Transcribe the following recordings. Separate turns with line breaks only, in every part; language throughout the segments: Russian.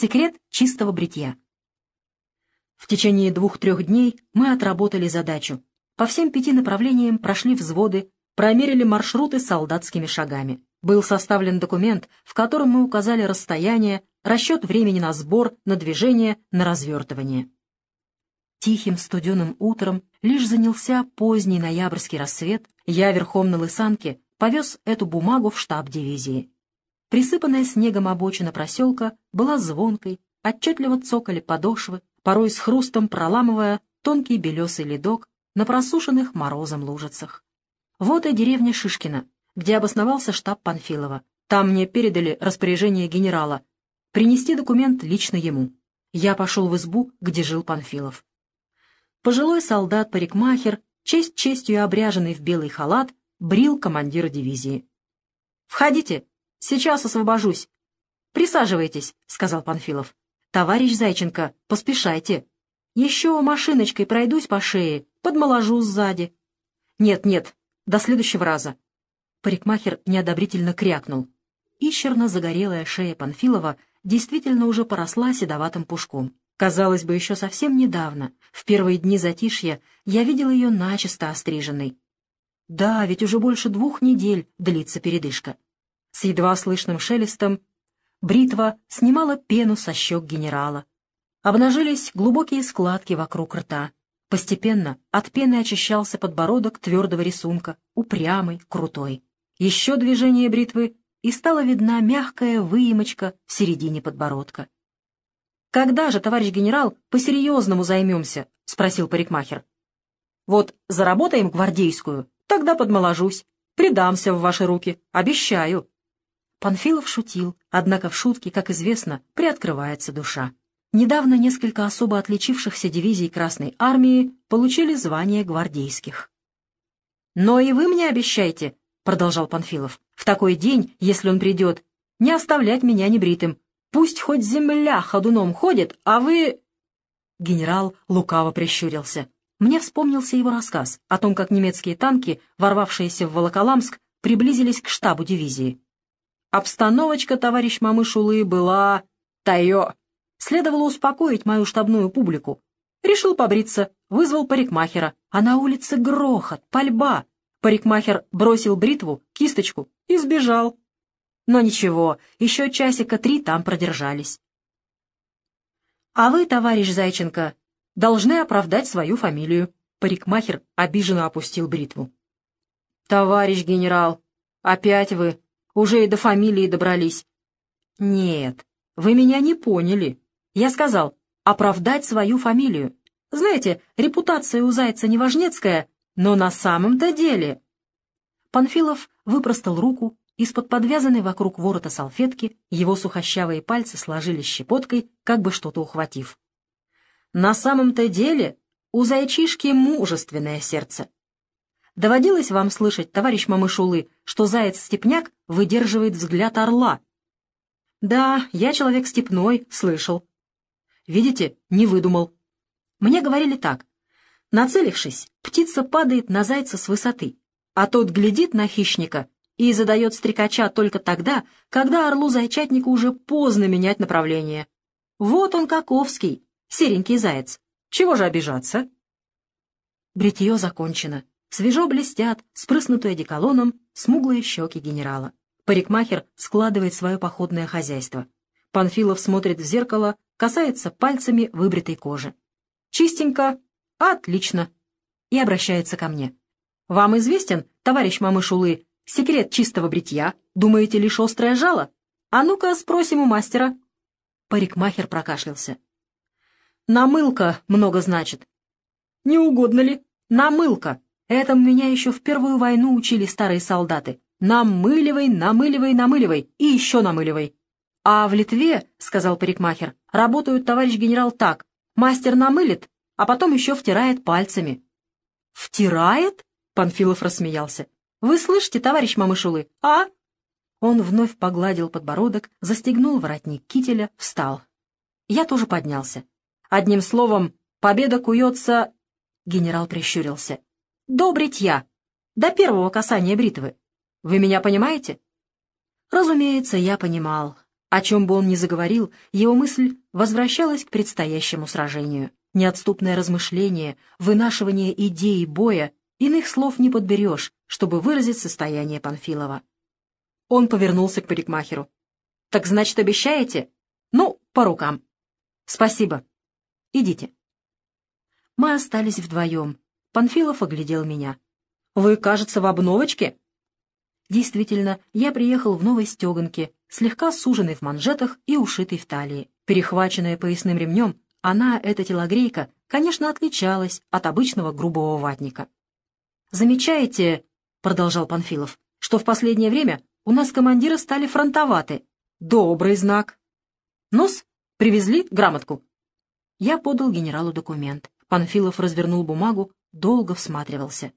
Секрет чистого бритья. В течение двух-трех дней мы отработали задачу. По всем пяти направлениям прошли взводы, промерили маршруты солдатскими шагами. Был составлен документ, в котором мы указали расстояние, расчет времени на сбор, на движение, на развертывание. Тихим студеным утром лишь занялся поздний ноябрьский рассвет, я верхом на лысанке повез эту бумагу в штаб дивизии. Присыпанная снегом обочина проселка была звонкой, отчетливо цокали подошвы, порой с хрустом проламывая тонкий белесый ледок на просушенных морозом лужицах. Вот и деревня Шишкина, где обосновался штаб Панфилова. Там мне передали распоряжение генерала принести документ лично ему. Я пошел в избу, где жил Панфилов. Пожилой солдат-парикмахер, честь честью обряженный в белый халат, брил командира дивизии. «Входите, сейчас освобожусь. Присаживайтесь», — сказал Панфилов. «Товарищ Зайченко, поспешайте. Еще машиночкой пройдусь по шее, подмоложу сзади». «Нет-нет, до следующего раза». Парикмахер неодобрительно крякнул. Ищерно загорелая шея Панфилова действительно уже поросла седоватым пушком. Казалось бы, еще совсем недавно, в первые дни затишья, я видел ее начисто остриженной. Да, ведь уже больше двух недель длится передышка. С едва слышным шелестом бритва снимала пену со щек генерала. Обнажились глубокие складки вокруг рта. Постепенно от пены очищался подбородок твердого рисунка, упрямый, крутой. Еще движение бритвы, и стала видна мягкая выемочка в середине подбородка. «Когда же, товарищ генерал, по-серьезному займемся?» — спросил парикмахер. «Вот заработаем гвардейскую, тогда подмоложусь, предамся в ваши руки, обещаю». Панфилов шутил, однако в шутке, как известно, приоткрывается душа. Недавно несколько особо отличившихся дивизий Красной Армии получили звание гвардейских. «Но и вы мне обещайте», — продолжал Панфилов, — «в такой день, если он придет, не оставлять меня небритым, Пусть хоть земля ходуном ходит, а вы...» Генерал лукаво прищурился. Мне вспомнился его рассказ о том, как немецкие танки, ворвавшиеся в Волоколамск, приблизились к штабу дивизии. Обстановочка, товарищ Мамышулы, была... Тайо. Следовало успокоить мою штабную публику. Решил побриться, вызвал парикмахера, а на улице грохот, пальба. Парикмахер бросил бритву, кисточку и сбежал. Но ничего, еще часика три там продержались. А вы, товарищ Зайченко, должны оправдать свою фамилию. Парикмахер обиженно опустил бритву. Товарищ генерал, опять вы, уже и до фамилии добрались. Нет, вы меня не поняли. Я сказал, оправдать свою фамилию. Знаете, репутация у Зайца неважнецкая, но на самом-то деле... Панфилов выпростал руку из-под подвязанной вокруг ворота салфетки его сухощавые пальцы сложились щепоткой, как бы что-то ухватив. На самом-то деле у зайчишки мужественное сердце. Доводилось вам слышать, товарищ Мамышулы, что заяц-степняк выдерживает взгляд орла? Да, я человек степной, слышал. Видите, не выдумал. Мне говорили так. Нацелившись, птица падает на зайца с высоты, а тот глядит на хищника и задает стрекача только тогда, когда орлу-зайчатнику уже поздно менять направление. Вот он каковский, серенький заяц. Чего же обижаться? Бритье закончено. Свежо блестят, спрыснутые одеколоном, смуглые щеки генерала. Парикмахер складывает свое походное хозяйство. Панфилов смотрит в зеркало, касается пальцами выбритой кожи. «Чистенько. Отлично!» И обращается ко мне. «Вам известен, товарищ Мамышулы, Секрет чистого бритья? Думаете, лишь острое жало? А ну-ка спросим у мастера. Парикмахер прокашлялся. Намылка много значит. Не угодно ли? Намылка. Это меня еще в первую войну учили старые солдаты. Намыливай, намыливай, намыливай и еще намыливай. А в Литве, — сказал парикмахер, — работают, товарищ генерал, так. Мастер намылит, а потом еще втирает пальцами. «Втирает?» — Панфилов рассмеялся. Вы слышите, товарищ Мамышулы, а?» Он вновь погладил подбородок, застегнул воротник кителя, встал. Я тоже поднялся. Одним словом, победа куется... Генерал прищурился. «До бритья, до первого касания бритвы. Вы меня понимаете?» Разумеется, я понимал. О чем бы он ни заговорил, его мысль возвращалась к предстоящему сражению. Неотступное размышление, вынашивание идеи боя, иных слов не подберешь, чтобы выразить состояние Панфилова. Он повернулся к парикмахеру. «Так значит, обещаете?» «Ну, по рукам». «Спасибо. Идите». Мы остались вдвоем. Панфилов оглядел меня. «Вы, кажется, в обновочке?» Действительно, я приехал в новой стеганке, слегка суженной в манжетах и ушитой в талии. Перехваченная поясным ремнем, она, эта телогрейка, конечно, отличалась от обычного грубого ватника. «Замечаете, — продолжал Панфилов, — что в последнее время у нас командиры стали фронтоваты. Добрый знак. Нос, привезли грамотку?» Я подал генералу документ. Панфилов развернул бумагу, долго всматривался.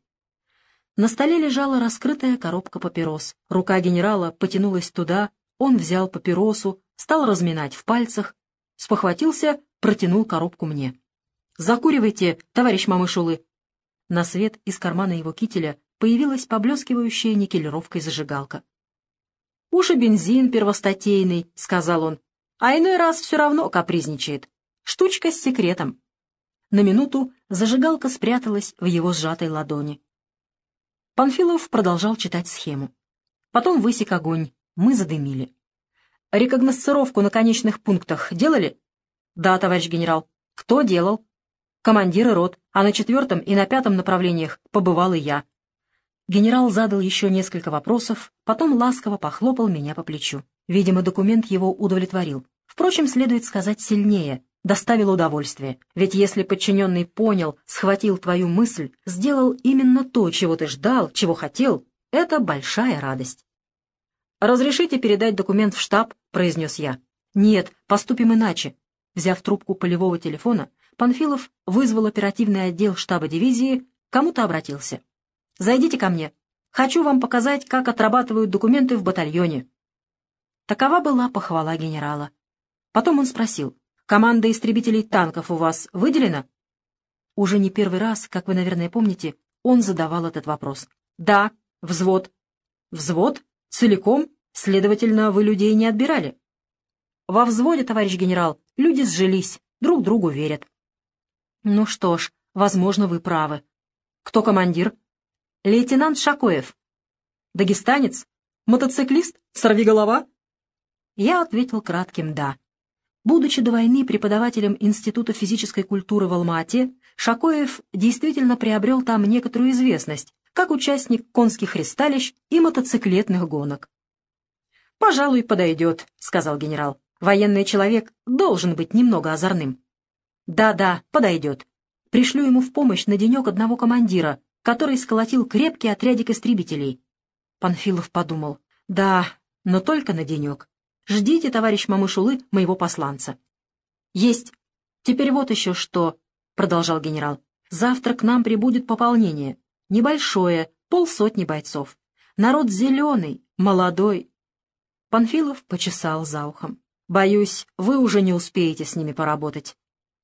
На столе лежала раскрытая коробка папирос. Рука генерала потянулась туда, он взял папиросу, стал разминать в пальцах, спохватился, протянул коробку мне. «Закуривайте, товарищ Мамышулы!» На свет из кармана его кителя появилась поблескивающая никелировкой зажигалка. «Уж бензин первостатейный», — сказал он, — «а иной раз все равно капризничает. Штучка с секретом». На минуту зажигалка спряталась в его сжатой ладони. Панфилов продолжал читать схему. Потом высек огонь. Мы задымили. «Рекогносцировку на конечных пунктах делали?» «Да, товарищ генерал». «Кто делал?» «Командиры рот, а на четвертом и на пятом направлениях побывал и я». Генерал задал еще несколько вопросов, потом ласково похлопал меня по плечу. Видимо, документ его удовлетворил. Впрочем, следует сказать сильнее доставил удовольствие. Ведь если подчиненный понял, схватил твою мысль, сделал именно то, чего ты ждал, чего хотел, это большая радость. «Разрешите передать документ в штаб?» — произнес я. «Нет, поступим иначе». Взяв трубку полевого телефона, Панфилов вызвал оперативный отдел штаба дивизии, кому-то обратился. «Зайдите ко мне. Хочу вам показать, как отрабатывают документы в батальоне». Такова была похвала генерала. Потом он спросил, Команда истребителей танков у вас выделена?» Уже не первый раз, как вы, наверное, помните, он задавал этот вопрос. «Да, взвод». «Взвод? Целиком? Следовательно, вы людей не отбирали?» «Во взводе, товарищ генерал, люди сжились, друг другу верят». «Ну что ж, возможно, вы правы. Кто командир?» «Лейтенант Шакоев». «Дагестанец? Мотоциклист? Сорвиголова?» Я ответил кратким «да». Будучи до войны преподавателем Института физической культуры в Алма-Ате, Шакоев действительно приобрел там некоторую известность, как участник конских ристалищ и мотоциклетных гонок. «Пожалуй, подойдет», — сказал генерал. «Военный человек должен быть немного озорным». «Да-да, подойдет. Пришлю ему в помощь на денек одного командира, который сколотил крепкий отрядик истребителей». Панфилов подумал. «Да, но только на денек. Ждите, товарищ Мамышулы, моего посланца. Есть. Теперь вот еще что, — продолжал генерал. Завтра к нам прибудет пополнение. Небольшое, полсотни бойцов. Народ зеленый, молодой. Панфилов почесал за ухом. Боюсь, вы уже не успеете с ними поработать.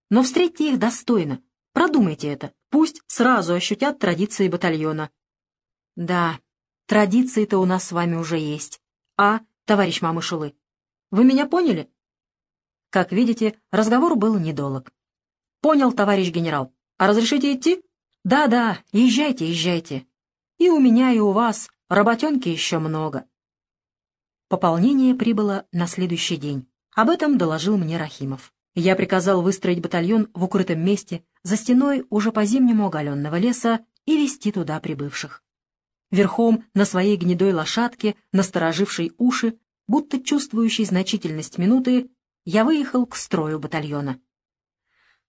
Но встретьте их достойно. Продумайте это. Пусть сразу ощутят традиции батальона. Да, традиции-то у нас с вами уже есть. А, товарищ Мамышулы, вы меня поняли?» Как видите, разговор был недолг. «Понял, товарищ генерал. А разрешите идти?» «Да-да, езжайте, езжайте. И у меня, и у вас работенки еще много». Пополнение прибыло на следующий день. Об этом доложил мне Рахимов. Я приказал выстроить батальон в укрытом месте, за стеной уже по-зимнему оголенного леса и вести туда прибывших. Верхом на своей гнедой лошадке, насторожившей уши, будто чувствующий значительность минуты, я выехал к строю батальона.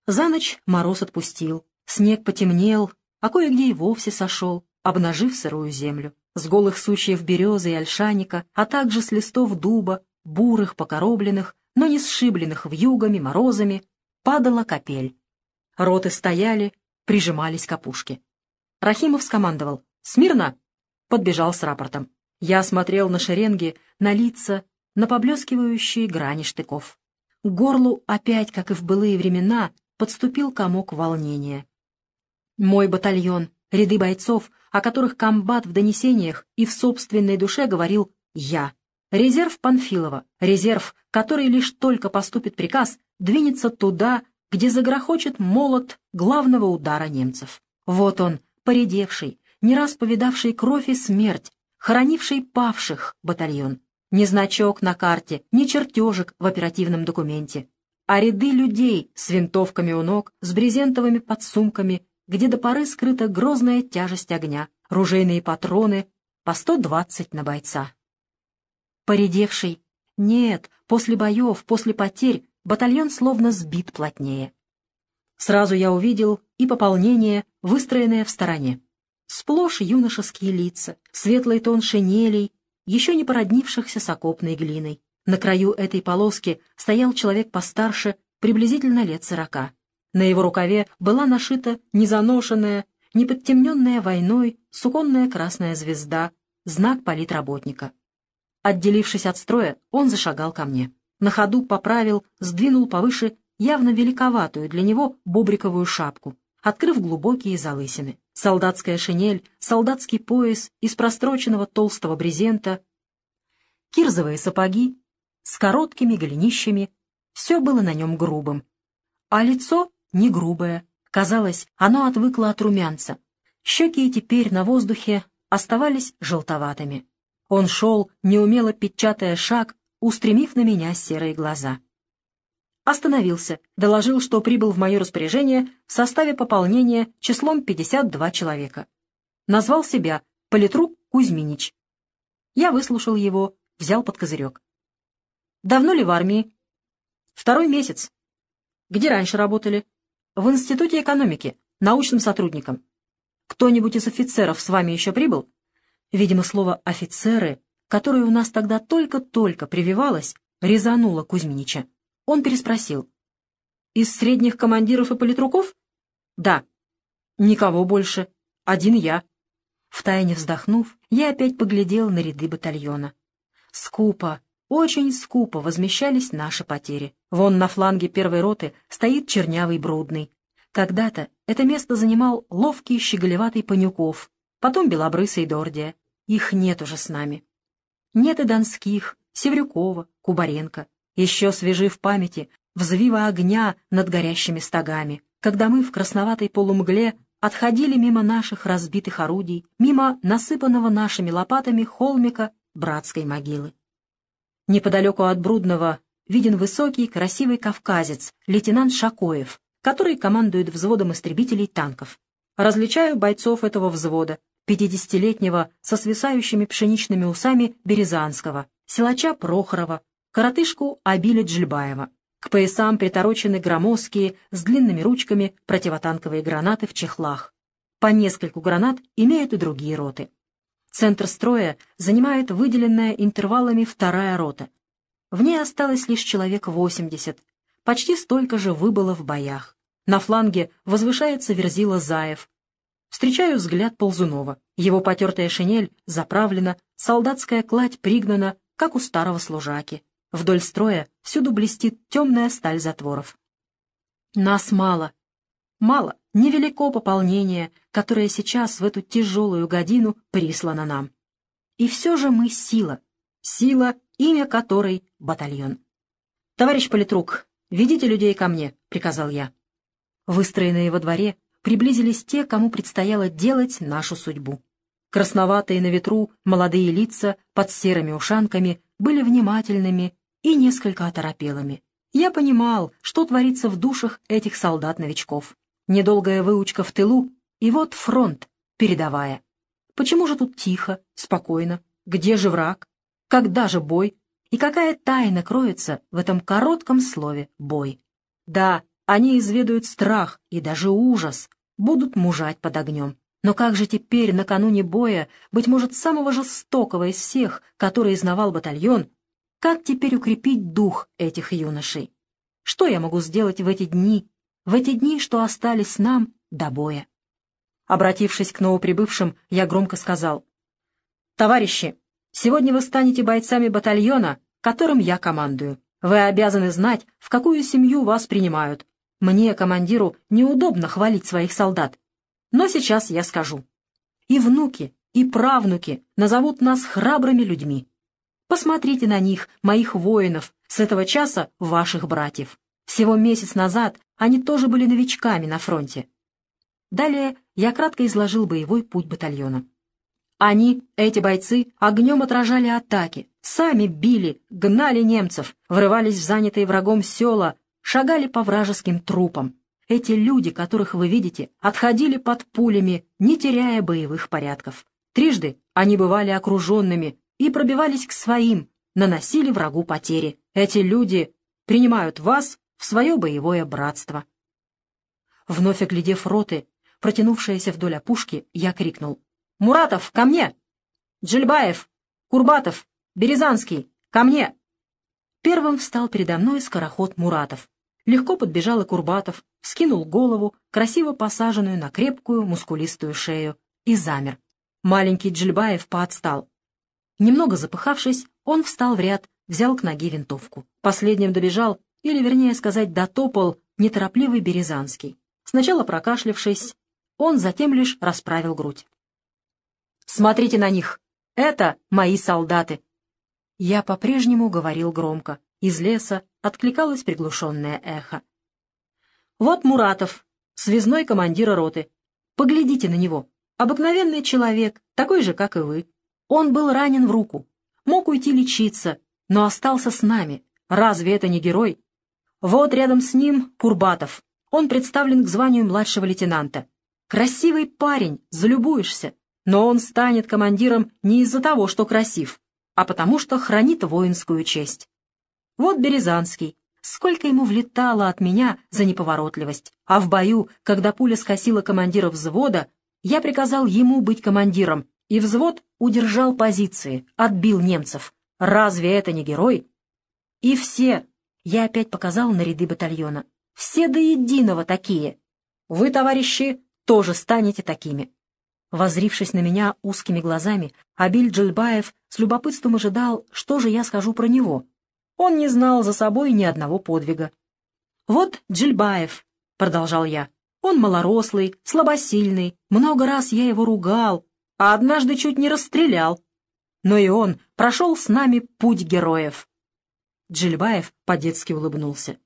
За ночь мороз отпустил, снег потемнел, а кое-где и вовсе сошел, обнажив сырую землю. С голых сучьев березы и ольшаника, а также с листов дуба, бурых, покоробленных, но не сшибленных вьюгами, морозами, падала капель. Роты стояли, прижимались к опушке. Рахимов скомандовал «Смирно!» Подбежал с рапортом. Я смотрел на шеренги, на лица, на поблескивающие грани штыков. К горлу опять, как и в былые времена, подступил комок волнения. Мой батальон, ряды бойцов, о которых комбат в донесениях и в собственной душе говорил «я». Резерв Панфилова, резерв, который лишь только поступит приказ, двинется туда, где загрохочет молот главного удара немцев. Вот он, поредевший, не раз повидавший кровь и смерть, хоронивший павших батальон. Ни значок на карте, ни чертежек в оперативном документе, а ряды людей с винтовками у ног, с брезентовыми подсумками, где до поры скрыта грозная тяжесть огня, ружейные патроны по 120 на бойца. Поредевший? Нет, после боев, после потерь батальон словно сбит плотнее. Сразу я увидел и пополнение, выстроенное в стороне. Сплошь юношеские лица, светлый тон шинелей, еще не породнившихся с окопной глиной. На краю этой полоски стоял человек постарше, приблизительно лет сорока. На его рукаве была нашита незаношенная, неподтемненная войной суконная красная звезда, знак политработника. Отделившись от строя, он зашагал ко мне. На ходу поправил, сдвинул повыше явно великоватую для него бобриковую шапку, открыв глубокие залысины. Солдатская шинель, солдатский пояс из простроченного толстого брезента, кирзовые сапоги с короткими голенищами, все было на нем грубым. А лицо не грубое, казалось, оно отвыкло от румянца. Щеки теперь на воздухе оставались желтоватыми. Он шел, неумело печатая шаг, устремив на меня серые глаза. Остановился, доложил, что прибыл в мое распоряжение в составе пополнения числом 52 человека. Назвал себя политрук Кузьминич. Я выслушал его, взял под козырек. «Давно ли в армии?» «Второй месяц». «Где раньше работали?» «В Институте экономики, научным сотрудником». «Кто-нибудь из офицеров с вами еще прибыл?» Видимо, слово «офицеры», которое у нас тогда только-только прививалось, резануло Кузьминича. Он переспросил. «Из средних командиров и политруков?» «Да». «Никого больше. Один я». Втайне вздохнув, я опять поглядел на ряды батальона. Скупо, очень скупо возмещались наши потери. Вон на фланге первой роты стоит чернявый Брудный. Когда-то это место занимал ловкий щеголеватый Панюков, потом Белобрысый Дордия. Их нет уже с нами. Нет и Донских, Севрюкова, Кубаренко. Еще свежи в памяти взвива огня над горящими стогами, когда мы в красноватой полумгле отходили мимо наших разбитых орудий, мимо насыпанного нашими лопатами холмика братской могилы. Неподалеку от Брудного виден высокий, красивый кавказец, лейтенант Шакоев, который командует взводом истребителей танков. Различаю бойцов этого взвода, пятидесятилетнего со свисающими пшеничными усами Березанского, силача Прохорова, коротышку Абиля Джельбаева. К поясам приторочены громоздкие с длинными ручками противотанковые гранаты в чехлах. По нескольку гранат имеют и другие роты. Центр строя занимает выделенная интервалами вторая рота. В ней осталось лишь человек 80, почти столько же выбыло в боях. На фланге возвышается Верзила Заев, Встречаю взгляд Ползунова. Его потертая шинель заправлена, солдатская кладь пригнана, как у старого служаки. Вдоль строя всюду блестит темная сталь затворов. Нас мало. Мало, невелико пополнение, которое сейчас в эту тяжелую годину прислано нам. И все же мы сила. Сила, имя которой — батальон. «Товарищ политрук, ведите людей ко мне», — приказал я. Выстроенные во дворе, приблизились те, кому предстояло делать нашу судьбу. Красноватые на ветру молодые лица под серыми ушанками были внимательными и несколько оторопелыми. Я понимал, что творится в душах этих солдат-новичков. Недолгая выучка в тылу, и вот фронт, передовая. Почему же тут тихо, спокойно? Где же враг? Когда же бой? И какая тайна кроется в этом коротком слове «бой»? Да, они изведают страх и даже ужас, будут мужать под огнем. Но как же теперь, накануне боя, быть может, самого жестокого из всех, который изнавал батальон, как теперь укрепить дух этих юношей? Что я могу сделать в эти дни, в эти дни, что остались нам до боя? Обратившись к новоприбывшим, я громко сказал, «Товарищи, сегодня вы станете бойцами батальона, которым я командую. Вы обязаны знать, в какую семью вас принимают, мне, командиру, неудобно хвалить своих солдат, но сейчас я скажу. И внуки, и правнуки назовут нас храбрыми людьми. Посмотрите на них, моих воинов, с этого часа ваших братьев. Всего месяц назад они тоже были новичками на фронте. Далее я кратко изложил боевой путь батальона. Они, эти бойцы, огнем отражали атаки, сами били, гнали немцев, врывались в занятые врагом села, шагали по вражеским трупам. Эти люди, которых вы видите, отходили под пулями, не теряя боевых порядков. Трижды они бывали окруженными и пробивались к своим, наносили врагу потери. Эти люди принимают вас в свое боевое братство. Вновь оглядев роты, протянувшиеся вдоль опушки, я крикнул. «Муратов, ко мне! Джельбаев! Курбатов! Березанский! Ко мне!» Первым встал передо мной скороход Муратов. Легко подбежал и Курбатов, скинул голову, красиво посаженную на крепкую, мускулистую шею, и замер. Маленький Джельбаев поотстал. Немного запыхавшись, он встал в ряд, взял к ноге винтовку. Последним добежал, или, вернее сказать, дотопал, неторопливый Березанский. Сначала прокашлявшись, он затем лишь расправил грудь. «Смотрите на них! Это мои солдаты!» Я по-прежнему говорил громко. Из леса откликалось приглушенное эхо. «Вот Муратов, связной командира роты. Поглядите на него. Обыкновенный человек, такой же, как и вы. Он был ранен в руку, мог уйти лечиться, но остался с нами. Разве это не герой? Вот рядом с ним Курбатов. Он представлен к званию младшего лейтенанта. Красивый парень, залюбуешься. Но он станет командиром не из-за того, что красив, а потому что хранит воинскую честь. Вот Березанский. Сколько ему влетало от меня за неповоротливость. А в бою, когда пуля скосила командира взвода, я приказал ему быть командиром, и взвод удержал позиции, отбил немцев. Разве это не герой? И все, я опять показал на ряды батальона, все до единого такие. Вы, товарищи, тоже станете такими. Возрившись на меня узкими глазами, Абиль Джельбаев с любопытством ожидал, что же я скажу про него. Он не знал за собой ни одного подвига. «Вот Джельбаев», — продолжал я, — «он малорослый, слабосильный, много раз я его ругал, а однажды чуть не расстрелял. Но и он прошел с нами путь героев». Джельбаев по-детски улыбнулся.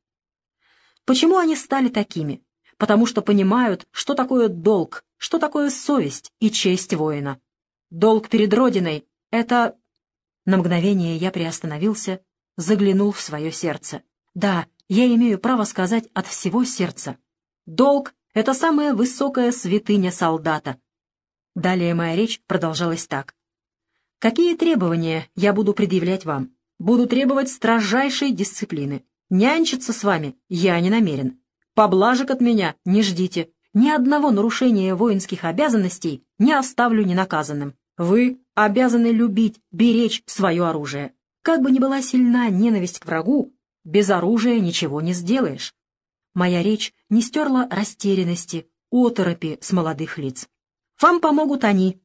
Почему они стали такими? Потому что понимают, что такое долг, что такое совесть и честь воина. Долг перед Родиной — это... На мгновение я приостановился, заглянул в свое сердце. Да, я имею право сказать от всего сердца. Долг — это самая высокая святыня солдата. Далее моя речь продолжалась так. Какие требования я буду предъявлять вам? Буду требовать строжайшей дисциплины. Нянчиться с вами я не намерен. Поблажек от меня не ждите. Ни одного нарушения воинских обязанностей не оставлю ненаказанным. Вы обязаны любить, беречь свое оружие. Как бы ни была сильна ненависть к врагу, без оружия ничего не сделаешь. Моя речь не стерла растерянности, оторопи с молодых лиц. Вам помогут они.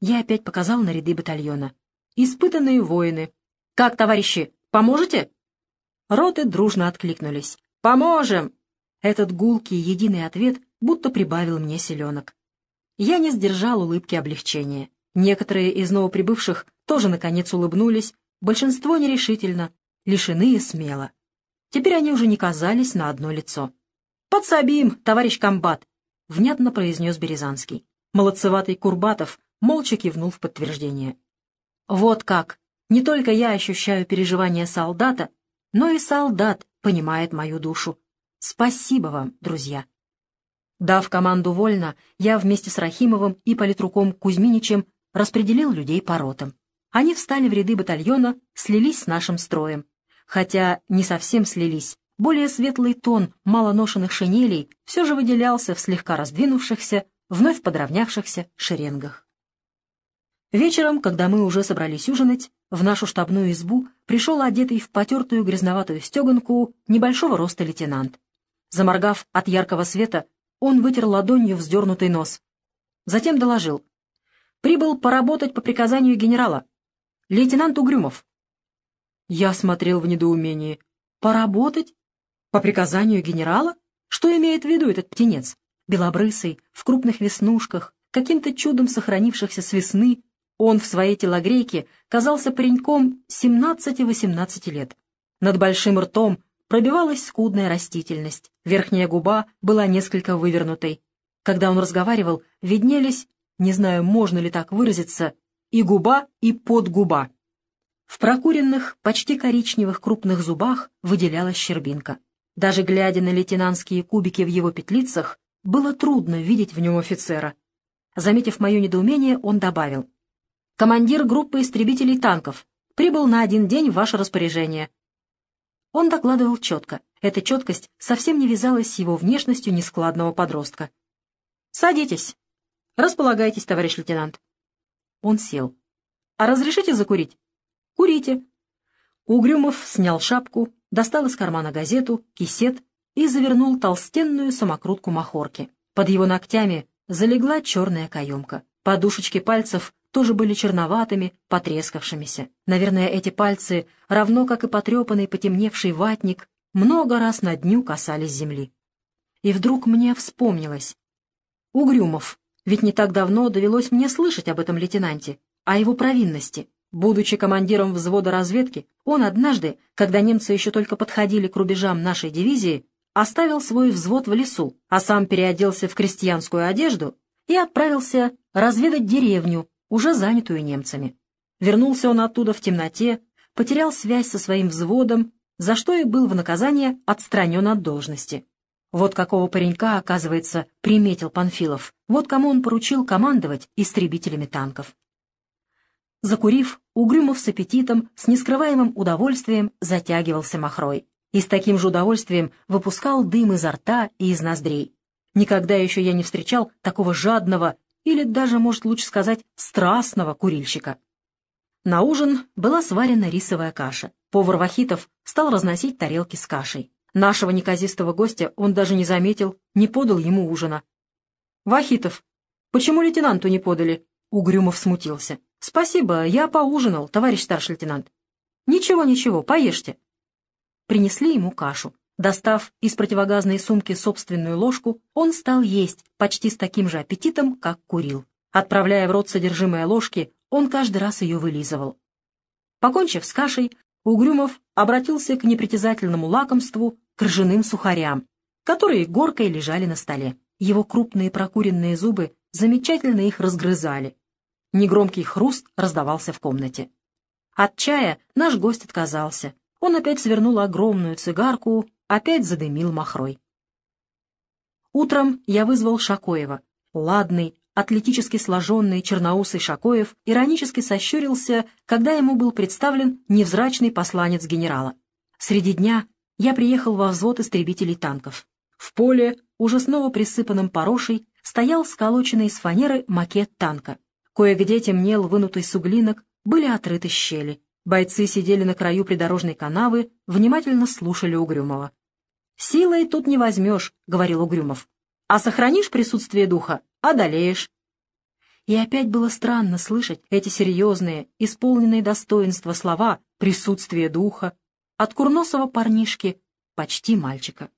Я опять показал на ряды батальона. Испытанные воины. Как, товарищи, поможете? Роты дружно откликнулись. «Поможем!» Этот гулкий единый ответ будто прибавил мне селенок. Я не сдержал улыбки облегчения. Некоторые из новоприбывших тоже, наконец, улыбнулись, большинство нерешительно, лишены и смело. Теперь они уже не казались на одно лицо. «Подсобим, товарищ комбат!» — внятно произнес Березанский. Молодцеватый Курбатов молча кивнул в подтверждение. «Вот как! Не только я ощущаю переживания солдата, но и солдат понимает мою душу. Спасибо вам, друзья. Дав команду вольно, я вместе с Рахимовым и политруком Кузьминичем распределил людей по ротам. Они встали в ряды батальона, слились с нашим строем. Хотя не совсем слились. Более светлый тон малоношенных шинелей все же выделялся в слегка раздвинувшихся, вновь подровнявшихся шеренгах. Вечером, когда мы уже собрались ужинать, в нашу штабную избу пришел одетый в потертую грязноватую стеганку небольшого роста лейтенант. Заморгав от яркого света, он вытер ладонью вздернутый нос. Затем доложил. «Прибыл поработать по приказанию генерала. Лейтенант Угрюмов». Я смотрел в недоумении. «Поработать? По приказанию генерала? Что имеет в виду этот птенец? Белобрысый, в крупных веснушках, каким-то чудом сохранившихся с весны, он в своей телогрейке казался пареньком 17-18 лет. Над большим ртом пробивалась скудная растительность, верхняя губа была несколько вывернутой. Когда он разговаривал, виднелись, не знаю, можно ли так выразиться, и губа, и подгуба. В прокуренных, почти коричневых крупных зубах выделялась щербинка. Даже глядя на лейтенантские кубики в его петлицах, было трудно видеть в нем офицера. Заметив мое недоумение, он добавил. «Командир группы истребителей танков прибыл на один день в ваше распоряжение». Он докладывал четко. Эта четкость совсем не вязалась с его внешностью нескладного подростка. «Садитесь. Располагайтесь, товарищ лейтенант». Он сел. «А разрешите закурить?» «Курите». Угрюмов снял шапку, достал из кармана газету, кисет и завернул толстенную самокрутку махорки. Под его ногтями залегла черная каемка. Подушечки пальцев тоже были черноватыми, потрескавшимися. Наверное, эти пальцы, равно как и потрепанный потемневший ватник, много раз на дню касались земли. И вдруг мне вспомнилось. Угрюмов, ведь не так давно довелось мне слышать об этом лейтенанте, о его провинности. Будучи командиром взвода разведки, он однажды, когда немцы еще только подходили к рубежам нашей дивизии, оставил свой взвод в лесу, а сам переоделся в крестьянскую одежду и отправился разведать деревню, уже занятую немцами. Вернулся он оттуда в темноте, потерял связь со своим взводом, за что и был в наказание отстранен от должности. Вот какого паренька, оказывается, приметил Панфилов, вот кому он поручил командовать истребителями танков. Закурив, Угрюмов с аппетитом, с нескрываемым удовольствием затягивался махрой и с таким же удовольствием выпускал дым изо рта и из ноздрей. Никогда еще я не встречал такого жадного или даже, может лучше сказать, страстного курильщика. На ужин была сварена рисовая каша. Повар Вахитов стал разносить тарелки с кашей. Нашего неказистого гостя он даже не заметил, не подал ему ужина. «Вахитов, почему лейтенанту не подали?» Угрюмов смутился. «Спасибо, я поужинал, товарищ старший лейтенант». «Ничего, ничего, поешьте». Принесли ему кашу. Достав из противогазной сумки собственную ложку, он стал есть почти с таким же аппетитом, как курил. Отправляя в рот содержимое ложки, он каждый раз ее вылизывал. Покончив с кашей, Угрюмов обратился к непритязательному лакомству, к ржаным сухарям, которые горкой лежали на столе. Его крупные прокуренные зубы замечательно их разгрызали. Негромкий хруст раздавался в комнате. От чая наш гость отказался. Он опять свернул огромную цигарку, опять задымил махрой. Утром я вызвал Шакоева. Ладный, атлетически сложенный черноусый Шакоев иронически сощурился, когда ему был представлен невзрачный посланец генерала. Среди дня я приехал во взвод истребителей танков. В поле, уже снова присыпанном порошей, стоял сколоченный из фанеры макет танка. Кое-где темнел вынутый суглинок, были отрыты щели. Бойцы сидели на краю придорожной канавы, внимательно слушали Угрюмова. «Силой тут не возьмешь», — говорил Угрюмов. «А сохранишь присутствие духа, одолеешь». И опять было странно слышать эти серьезные, исполненные достоинства слова «присутствие духа» от курносого парнишки, почти мальчика.